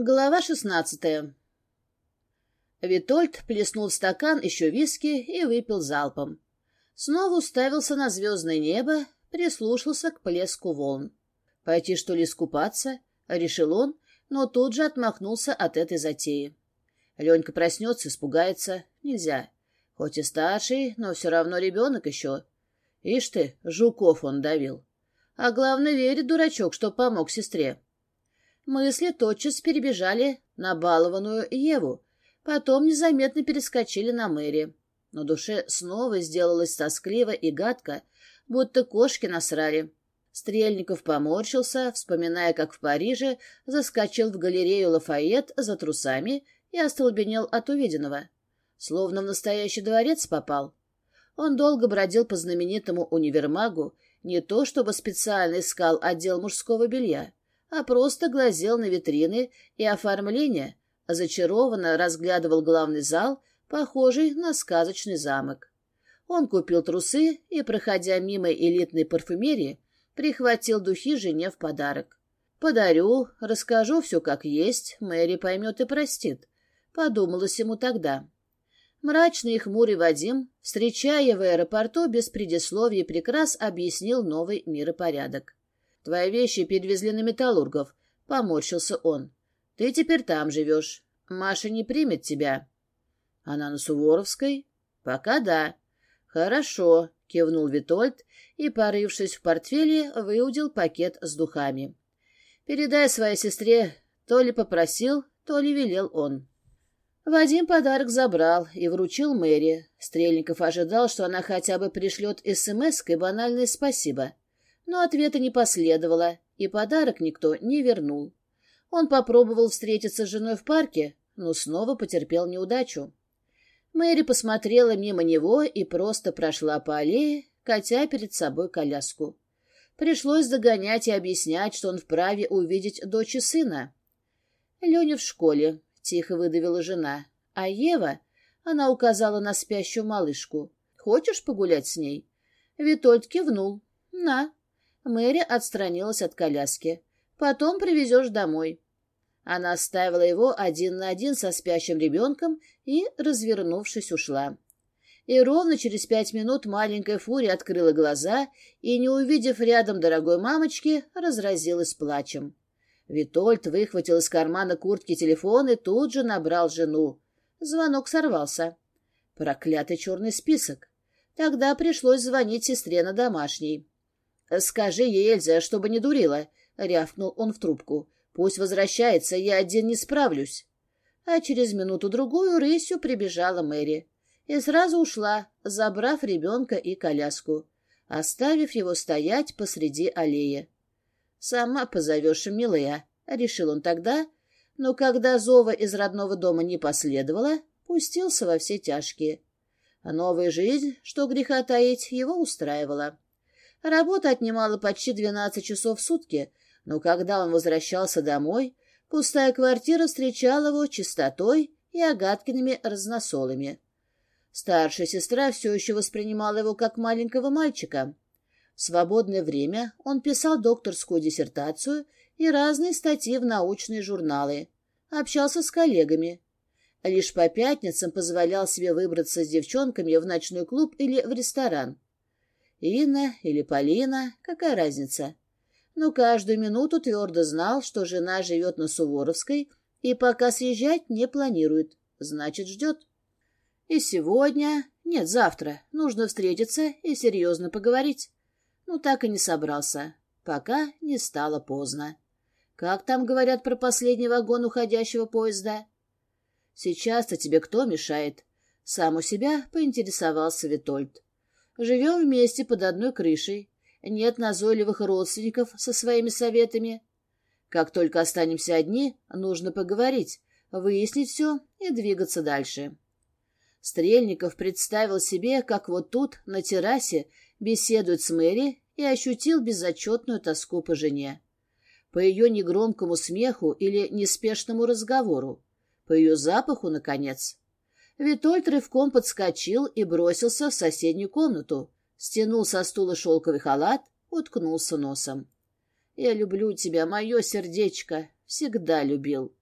Глава шестнадцатая. Витольд плеснул в стакан еще виски и выпил залпом. Снова уставился на звездное небо, прислушался к плеску волн. «Пойти, что ли, искупаться?» — решил он, но тут же отмахнулся от этой затеи. Ленька проснется, испугается. Нельзя. Хоть и старший, но все равно ребенок еще. Ишь ты, жуков он давил. А главное, верит дурачок, что помог сестре. Мысли тотчас перебежали на балованную Еву, потом незаметно перескочили на Мэри. но душе снова сделалось тоскливо и гадко, будто кошки насрали. Стрельников поморщился, вспоминая, как в Париже заскочил в галерею Лафайет за трусами и остолбенел от увиденного. Словно в настоящий дворец попал. Он долго бродил по знаменитому универмагу, не то чтобы специально искал а отдел мужского белья а просто глазел на витрины и оформление, а зачарованно разглядывал главный зал, похожий на сказочный замок. Он купил трусы и, проходя мимо элитной парфюмерии, прихватил духи жене в подарок. «Подарю, расскажу все как есть, Мэри поймет и простит», — подумалось ему тогда. Мрачный и хмурый Вадим, встречая в аэропорту без предисловий и прикрас, объяснил новый миропорядок. Твои вещи перевезли на металлургов, — поморщился он. Ты теперь там живешь. Маша не примет тебя. Она на Суворовской? Пока да. Хорошо, — кивнул Витольд и, порывшись в портфеле, выудил пакет с духами. Передай своей сестре, то ли попросил, то ли велел он. Вадим подарок забрал и вручил Мэри. Стрельников ожидал, что она хотя бы пришлет смс и банальное спасибо — но ответа не последовало, и подарок никто не вернул. Он попробовал встретиться с женой в парке, но снова потерпел неудачу. Мэри посмотрела мимо него и просто прошла по аллее, катя перед собой коляску. Пришлось догонять и объяснять, что он вправе увидеть дочь и сына. «Леня в школе», — тихо выдавила жена. «А Ева?» — она указала на спящую малышку. «Хочешь погулять с ней?» Витольд кивнул. «На». Мэри отстранилась от коляски. «Потом привезешь домой». Она оставила его один на один со спящим ребенком и, развернувшись, ушла. И ровно через пять минут маленькая Фури открыла глаза и, не увидев рядом дорогой мамочки, разразилась плачем. Витольд выхватил из кармана куртки телефон и тут же набрал жену. Звонок сорвался. Проклятый черный список. Тогда пришлось звонить сестре на домашний. «Скажи ей, Эльза, чтобы не дурила», — рявкнул он в трубку. «Пусть возвращается, я один не справлюсь». А через минуту-другую рысью прибежала Мэри. И сразу ушла, забрав ребенка и коляску, оставив его стоять посреди аллеи. «Сама позовешь, милая», — решил он тогда, но когда зова из родного дома не последовало, пустился во все тяжкие. А новая жизнь, что греха таить, его устраивала. Работа отнимала почти 12 часов в сутки, но когда он возвращался домой, пустая квартира встречала его чистотой и огаткиными разносолами. Старшая сестра все еще воспринимала его как маленького мальчика. В свободное время он писал докторскую диссертацию и разные статьи в научные журналы, общался с коллегами. Лишь по пятницам позволял себе выбраться с девчонками в ночной клуб или в ресторан. Инна или Полина, какая разница? Но каждую минуту твердо знал, что жена живет на Суворовской и пока съезжать не планирует, значит, ждет. И сегодня, нет, завтра, нужно встретиться и серьезно поговорить. Ну, так и не собрался, пока не стало поздно. Как там говорят про последний вагон уходящего поезда? Сейчас-то тебе кто мешает? Сам у себя поинтересовался Витольд. Живем вместе под одной крышей. Нет назойливых родственников со своими советами. Как только останемся одни, нужно поговорить, выяснить все и двигаться дальше. Стрельников представил себе, как вот тут, на террасе, беседует с Мэри и ощутил безотчетную тоску по жене. По ее негромкому смеху или неспешному разговору. По ее запаху, наконец. Витольд рывком подскочил и бросился в соседнюю комнату, стянул со стула шелковый халат, уткнулся носом. «Я люблю тебя, мое сердечко, всегда любил».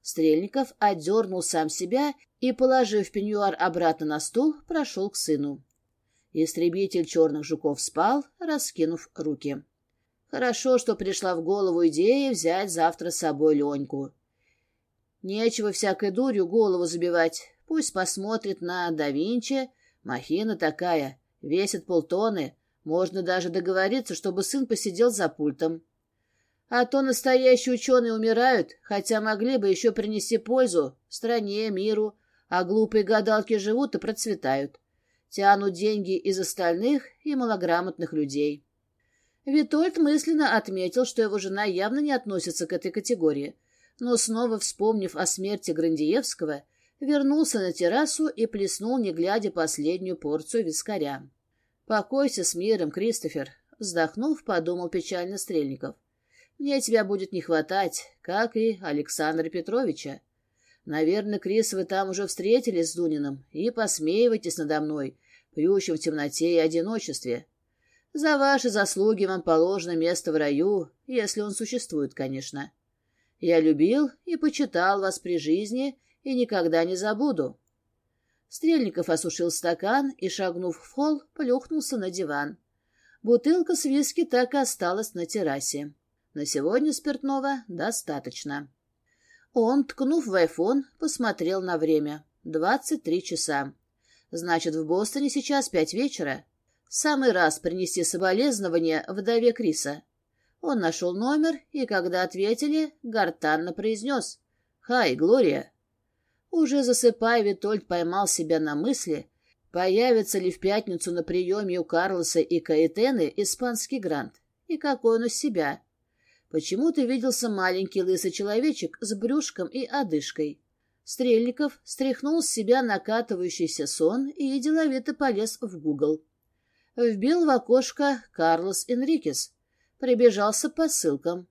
Стрельников одернул сам себя и, положив пеньюар обратно на стул, прошел к сыну. Истребитель черных жуков спал, раскинув руки. Хорошо, что пришла в голову идея взять завтра с собой Леньку. Нечего всякой дурью голову забивать. Пусть посмотрит на да Винчи. Махина такая, весит полтонны. Можно даже договориться, чтобы сын посидел за пультом. А то настоящие ученые умирают, хотя могли бы еще принести пользу стране, миру, а глупые гадалки живут и процветают. Тянут деньги из остальных и малограмотных людей. Витольд мысленно отметил, что его жена явно не относится к этой категории, но снова вспомнив о смерти Грандиевского – вернулся на террасу и плеснул, не глядя, последнюю порцию вискаря. «Покойся с миром, Кристофер», — вздохнув, подумал печально Стрельников. «Мне тебя будет не хватать, как и Александра Петровича. Наверное, Крис, вы там уже встретились с Дуниным и посмеивайтесь надо мной, пьющим в темноте и одиночестве. За ваши заслуги вам положено место в раю, если он существует, конечно. Я любил и почитал вас при жизни, — и никогда не забуду. Стрельников осушил стакан и, шагнув в холл, плюхнулся на диван. Бутылка с виски так и осталась на террасе. На сегодня спиртного достаточно. Он, ткнув в айфон, посмотрел на время. двадцать три часа. Значит, в Бостоне сейчас пять вечера. Самый раз принести соболезнования вдове Криса. Он нашел номер и, когда ответили, гортанно произнес «Хай, Глория!» Уже засыпая, Витольд поймал себя на мысли, появится ли в пятницу на приеме у Карлоса и Каэтены испанский грант, и какой он из себя. Почему-то виделся маленький лысый человечек с брюшком и одышкой. Стрельников стряхнул с себя накатывающийся сон и деловито полез в гугл. Вбил в окошко Карлос Энрикес. Прибежался по ссылкам.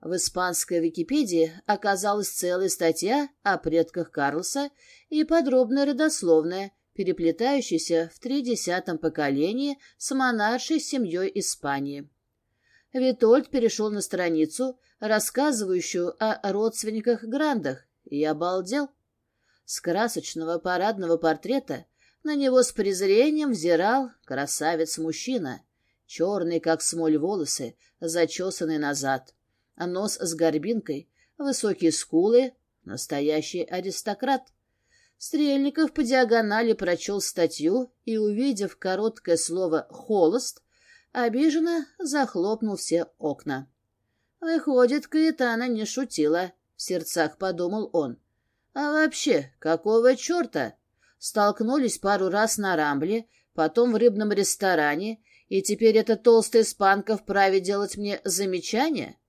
В испанской Википедии оказалась целая статья о предках Карлса и подробная родословная, переплетающаяся в тридесятом поколении с монаршей семьей Испании. Витольд перешел на страницу, рассказывающую о родственниках-грандах, и обалдел. С красочного парадного портрета на него с презрением взирал красавец-мужчина, черный, как смоль волосы, зачесанный назад — нос с горбинкой, высокие скулы, настоящий аристократ. Стрельников по диагонали прочел статью и, увидев короткое слово «холост», обиженно захлопнул все окна. «Выходит, Каэтана не шутила», — в сердцах подумал он. «А вообще, какого черта?» Столкнулись пару раз на Рамбле, потом в рыбном ресторане, и теперь эта толстая испанка вправе делать мне замечания?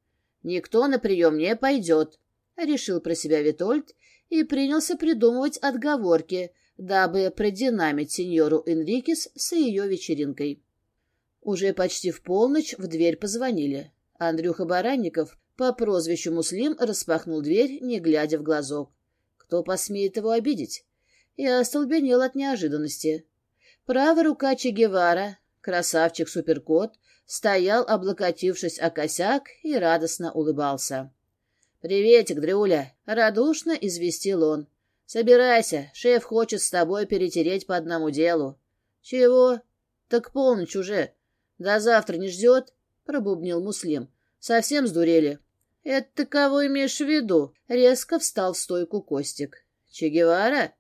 Никто на прием не пойдет, — решил про себя Витольд и принялся придумывать отговорки, дабы продинамить сеньору Энрикес с ее вечеринкой. Уже почти в полночь в дверь позвонили. Андрюха Баранников по прозвищу Муслим распахнул дверь, не глядя в глазок. Кто посмеет его обидеть? Я остолбенел от неожиданности. Правая рука Че Гевара, красавчик-суперкот — стоял, облокотившись о косяк и радостно улыбался. «Приветик, Дрюля!» — радушно известил он. «Собирайся, шеф хочет с тобой перетереть по одному делу». «Чего?» «Так полночь уже. До завтра не ждет?» — пробубнил Муслим. «Совсем сдурели?» «Это ты кого имеешь в виду?» — резко встал в стойку Костик. «Че Гевара?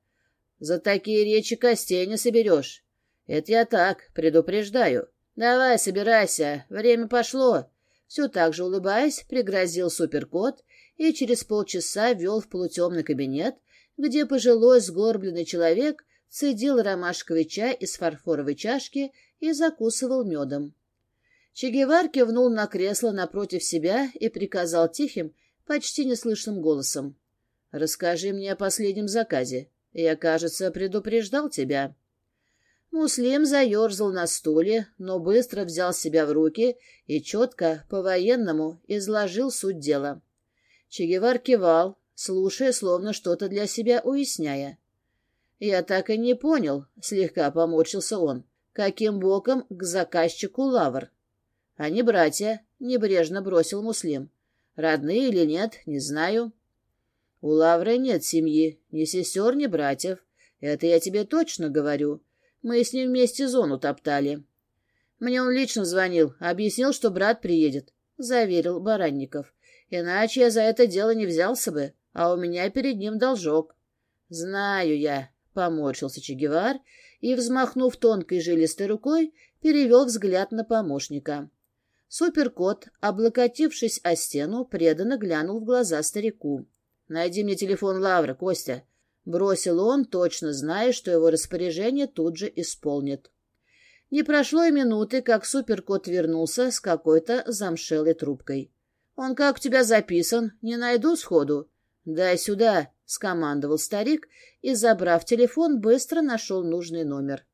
За такие речи костей не соберешь. Это я так, предупреждаю. «Давай, собирайся, время пошло!» Все так же улыбаясь, пригрозил суперкот и через полчаса вел в полутемный кабинет, где пожилой сгорбленный человек цедил ромашковый чай из фарфоровой чашки и закусывал медом. Чегевар кивнул на кресло напротив себя и приказал тихим, почти неслышным голосом. «Расскажи мне о последнем заказе. Я, кажется, предупреждал тебя». Муслим заерзал на стуле, но быстро взял себя в руки и четко, по-военному, изложил суть дела. Чегевар кивал, слушая, словно что-то для себя уясняя. «Я так и не понял», — слегка поморщился он каким боком к заказчику лавр. Они братья, — небрежно бросил Муслим. Родные или нет, не знаю. У Лавры нет семьи, ни сестер, ни братьев. Это я тебе точно говорю. Мы с ним вместе зону топтали. Мне он лично звонил, объяснил, что брат приедет, — заверил Баранников. Иначе я за это дело не взялся бы, а у меня перед ним должок. Знаю я, — поморщился Чегевар и, взмахнув тонкой жилистой рукой, перевел взгляд на помощника. Суперкот, облокотившись о стену, преданно глянул в глаза старику. — Найди мне телефон Лавры, Костя. Бросил он, точно зная, что его распоряжение тут же исполнит. Не прошло и минуты, как суперкот вернулся с какой-то замшелой трубкой. «Он как у тебя записан? Не найду сходу?» «Дай сюда», — скомандовал старик и, забрав телефон, быстро нашел нужный номер.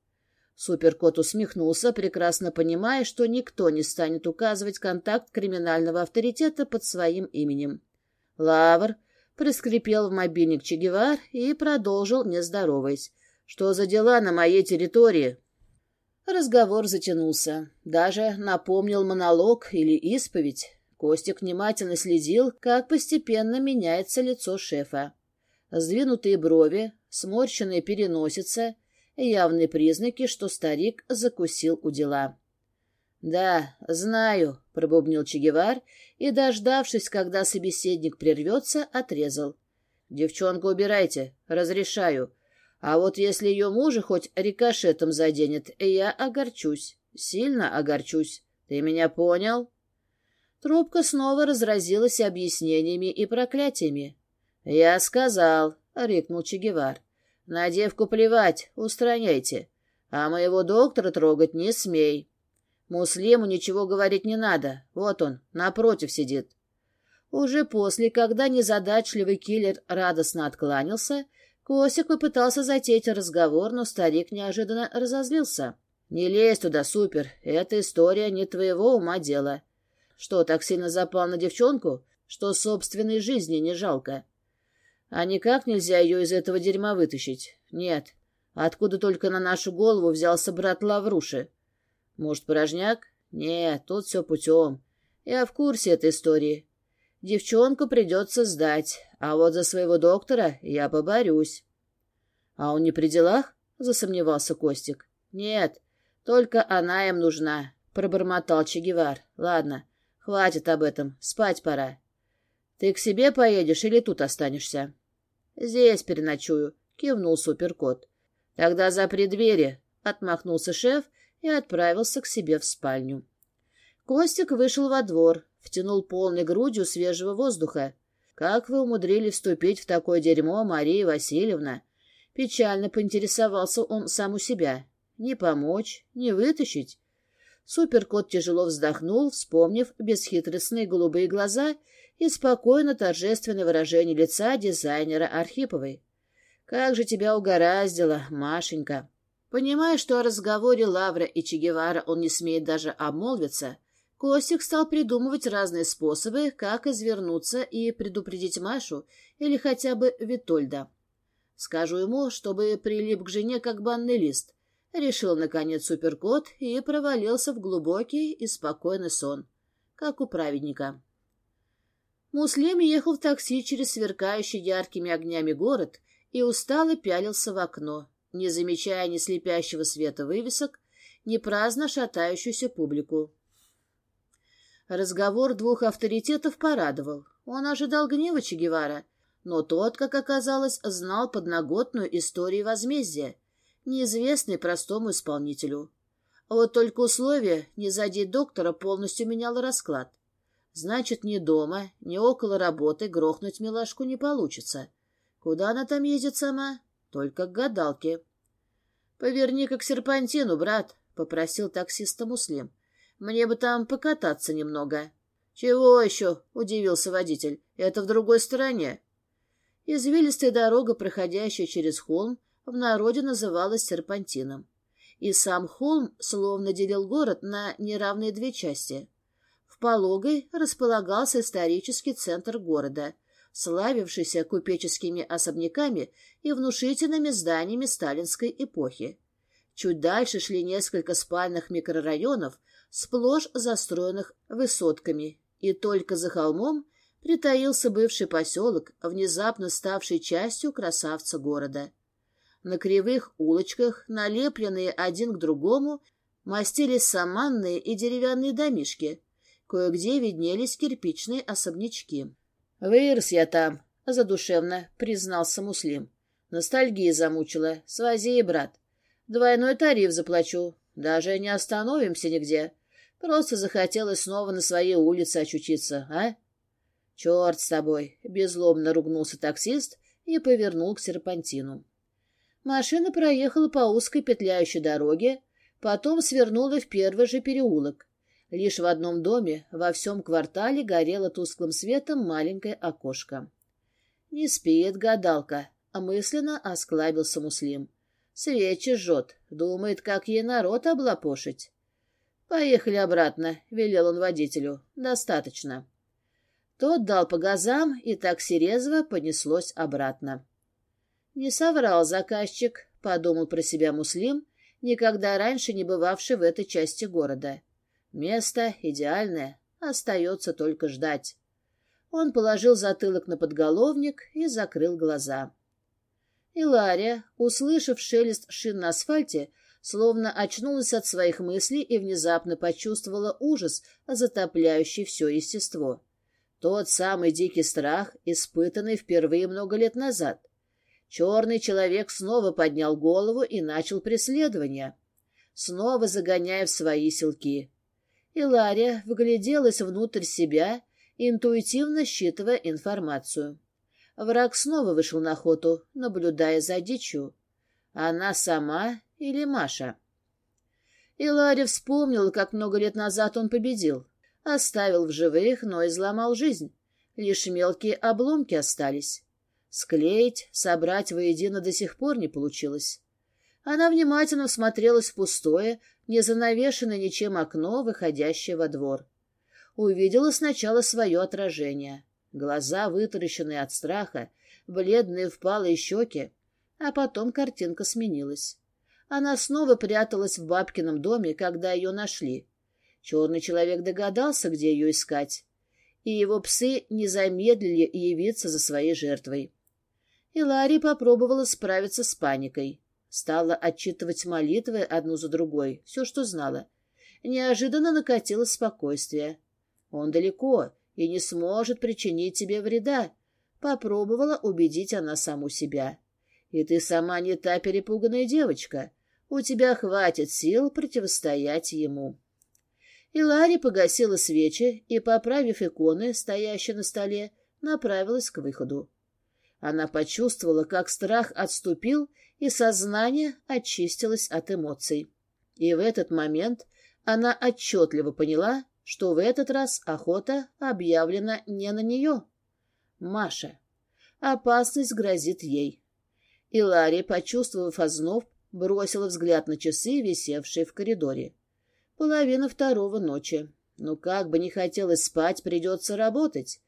Суперкот усмехнулся, прекрасно понимая, что никто не станет указывать контакт криминального авторитета под своим именем. Лавр проскрипел в мобильник Чегевар и продолжил, не здороваясь. «Что за дела на моей территории?» Разговор затянулся. Даже напомнил монолог или исповедь. Костик внимательно следил, как постепенно меняется лицо шефа. Сдвинутые брови, сморщенные переносица – явные признаки, что старик закусил у дела. Да, знаю, — пробубнил Чегевар и, дождавшись, когда собеседник прервется, отрезал. Девчонку убирайте, разрешаю. А вот если ее мужа хоть рикошетом заденет, я огорчусь, сильно огорчусь. Ты меня понял? Трубка снова разразилась объяснениями и проклятиями. «Я сказал», — рыкнул Чегевар. «На девку плевать, устраняйте. А моего доктора трогать не смей». Муслиму ничего говорить не надо. Вот он, напротив сидит. Уже после, когда незадачливый киллер радостно откланялся, Косик попытался затеять разговор, но старик неожиданно разозлился. «Не лезь туда, супер. Эта история не твоего ума дело. Что, так сильно запал на девчонку, что собственной жизни не жалко? А никак нельзя ее из этого дерьма вытащить? Нет. Откуда только на нашу голову взялся брат Лавруши?» Может, порожняк? Нет, тут все путем. Я в курсе этой истории. Девчонку придется сдать, а вот за своего доктора я поборюсь. — А он не при делах? — засомневался Костик. — Нет, только она им нужна, — пробормотал Чегевар. — Ладно, хватит об этом, спать пора. — Ты к себе поедешь или тут останешься? — Здесь переночую, — кивнул суперкот. — Тогда запри двери, — отмахнулся шеф и отправился к себе в спальню. Костик вышел во двор, втянул полной грудью свежего воздуха. «Как вы умудрились вступить в такое дерьмо, Мария Васильевна?» Печально поинтересовался он сам у себя. «Не помочь, не вытащить». Суперкот тяжело вздохнул, вспомнив бесхитростные голубые глаза и спокойно торжественное выражение лица дизайнера Архиповой. «Как же тебя угораздило, Машенька!» Понимая, что о разговоре Лавра и Чегевара он не смеет даже обмолвиться, Костик стал придумывать разные способы, как извернуться и предупредить Машу или хотя бы Витольда. Скажу ему, чтобы прилип к жене как банный лист. Решил, наконец, суперкот и провалился в глубокий и спокойный сон, как у праведника. Муслим ехал в такси через сверкающий яркими огнями город и устало пялился в окно, не замечая ни слепящего света вывесок, ни праздно шатающуюся публику. Разговор двух авторитетов порадовал. Он ожидал гнева Че Гевара, но тот, как оказалось, знал подноготную историю возмездия, неизвестной простому исполнителю. А Вот только условие «не задеть доктора» полностью меняло расклад. Значит, ни дома, ни около работы грохнуть милашку не получится. Куда она там ездит сама? Только к гадалке. Поверни, как серпантину, брат, — попросил таксиста Муслим. — Мне бы там покататься немного. — Чего еще? — удивился водитель. — Это в другой стороне. Извилистая дорога, проходящая через холм, в народе называлась серпантином. И сам холм словно делил город на неравные две части. В пологой располагался исторический центр города — славившийся купеческими особняками и внушительными зданиями сталинской эпохи. Чуть дальше шли несколько спальных микрорайонов, сплошь застроенных высотками, и только за холмом притаился бывший поселок, внезапно ставший частью красавца города. На кривых улочках, налепленные один к другому, мастились саманные и деревянные домишки. Кое-где виднелись кирпичные особнячки. «Вырос я там», — задушевно признался Муслим. «Ностальгия замучила. Свози, брат. Двойной тариф заплачу. Даже не остановимся нигде. Просто захотелось снова на своей улице очутиться, а?» «Черт с тобой!» — безлобно ругнулся таксист и повернул к серпантину. Машина проехала по узкой петляющей дороге, потом свернула в первый же переулок. Лишь в одном доме во всем квартале горело тусклым светом маленькое окошко. «Не спит гадалка», — мысленно осклабился Муслим. «Свечи жжет, думает, как ей народ облапошить». «Поехали обратно», — велел он водителю. «Достаточно». Тот дал по газам, и такси резво понеслось обратно. «Не соврал заказчик», — подумал про себя Муслим, никогда раньше не бывавший в этой части города. Место идеальное, остается только ждать. Он положил затылок на подголовник и закрыл глаза. Илария, услышав шелест шин на асфальте, словно очнулась от своих мыслей и внезапно почувствовала ужас, затопляющий все естество. Тот самый дикий страх, испытанный впервые много лет назад. Черный человек снова поднял голову и начал преследование, снова загоняя в свои селки и Лария вгляделась внутрь себя, интуитивно считывая информацию. Враг снова вышел на охоту, наблюдая за дичью. Она сама или Маша? И Ларри вспомнила, как много лет назад он победил. Оставил в живых, но изломал жизнь. Лишь мелкие обломки остались. Склеить, собрать воедино до сих пор не получилось. Она внимательно всмотрелась в пустое, не занавешенное ничем окно, выходящее во двор. Увидела сначала свое отражение. Глаза, вытаращенные от страха, бледные впалые щеки, а потом картинка сменилась. Она снова пряталась в бабкином доме, когда ее нашли. Черный человек догадался, где ее искать, и его псы не замедлили явиться за своей жертвой. И Ларри попробовала справиться с паникой. Стала отчитывать молитвы одну за другой, все, что знала. Неожиданно накатило спокойствие. «Он далеко и не сможет причинить тебе вреда», — попробовала убедить она саму себя. «И ты сама не та перепуганная девочка. У тебя хватит сил противостоять ему». И Ларри погасила свечи и, поправив иконы, стоящие на столе, направилась к выходу. Она почувствовала, как страх отступил, и сознание очистилось от эмоций. И в этот момент она отчетливо поняла, что в этот раз охота объявлена не на нее. Маша. Опасность грозит ей. И Ларри, почувствовав озноб, бросила взгляд на часы, висевшие в коридоре. Половина второго ночи. Ну, как бы не хотелось спать, придется работать.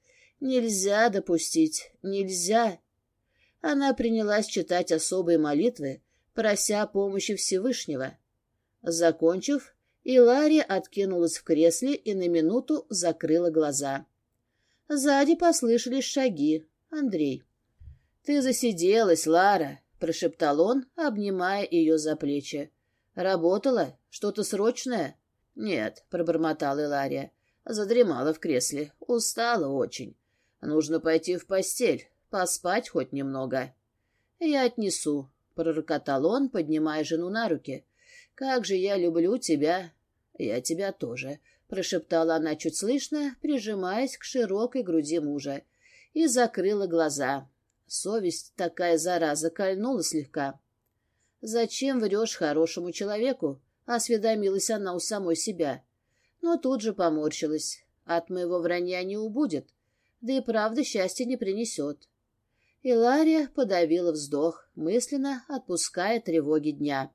Нельзя допустить, нельзя. Она принялась читать особые молитвы, прося помощи Всевышнего. Закончив, Илария откинулась в кресле и на минуту закрыла глаза. Сзади послышались шаги. Андрей. — Ты засиделась, Лара, — прошептал он, обнимая ее за плечи. — Работала? Что-то срочное? — Нет, — пробормотала Илария. Задремала в кресле. Устала очень. Нужно пойти в постель, поспать хоть немного. Я отнесу, пророкотал он, поднимая жену на руки. Как же я люблю тебя. Я тебя тоже, прошептала она чуть слышно, прижимаясь к широкой груди мужа, и закрыла глаза. Совесть такая зараза кольнула слегка. «Зачем врешь хорошему человеку?» — осведомилась она у самой себя. Но тут же поморщилась. «От моего вранья не убудет. Да и правда счастья не принесет. Илария подавила вздох, мысленно отпуская тревоги дня.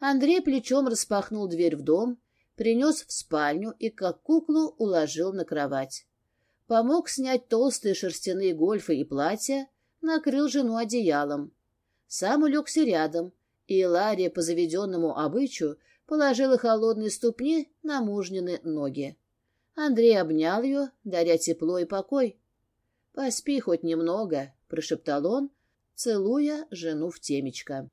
Андрей плечом распахнул дверь в дом, принес в спальню и, как куклу, уложил на кровать. Помог снять толстые шерстяные гольфы и платья, накрыл жену одеялом. Сам улегся рядом, и Илария по заведенному обычаю положила холодные ступни на мужнины ноги. Андрей обнял ее, даря тепло и покой. «Поспи хоть немного», — прошептал он, целуя жену в темечко.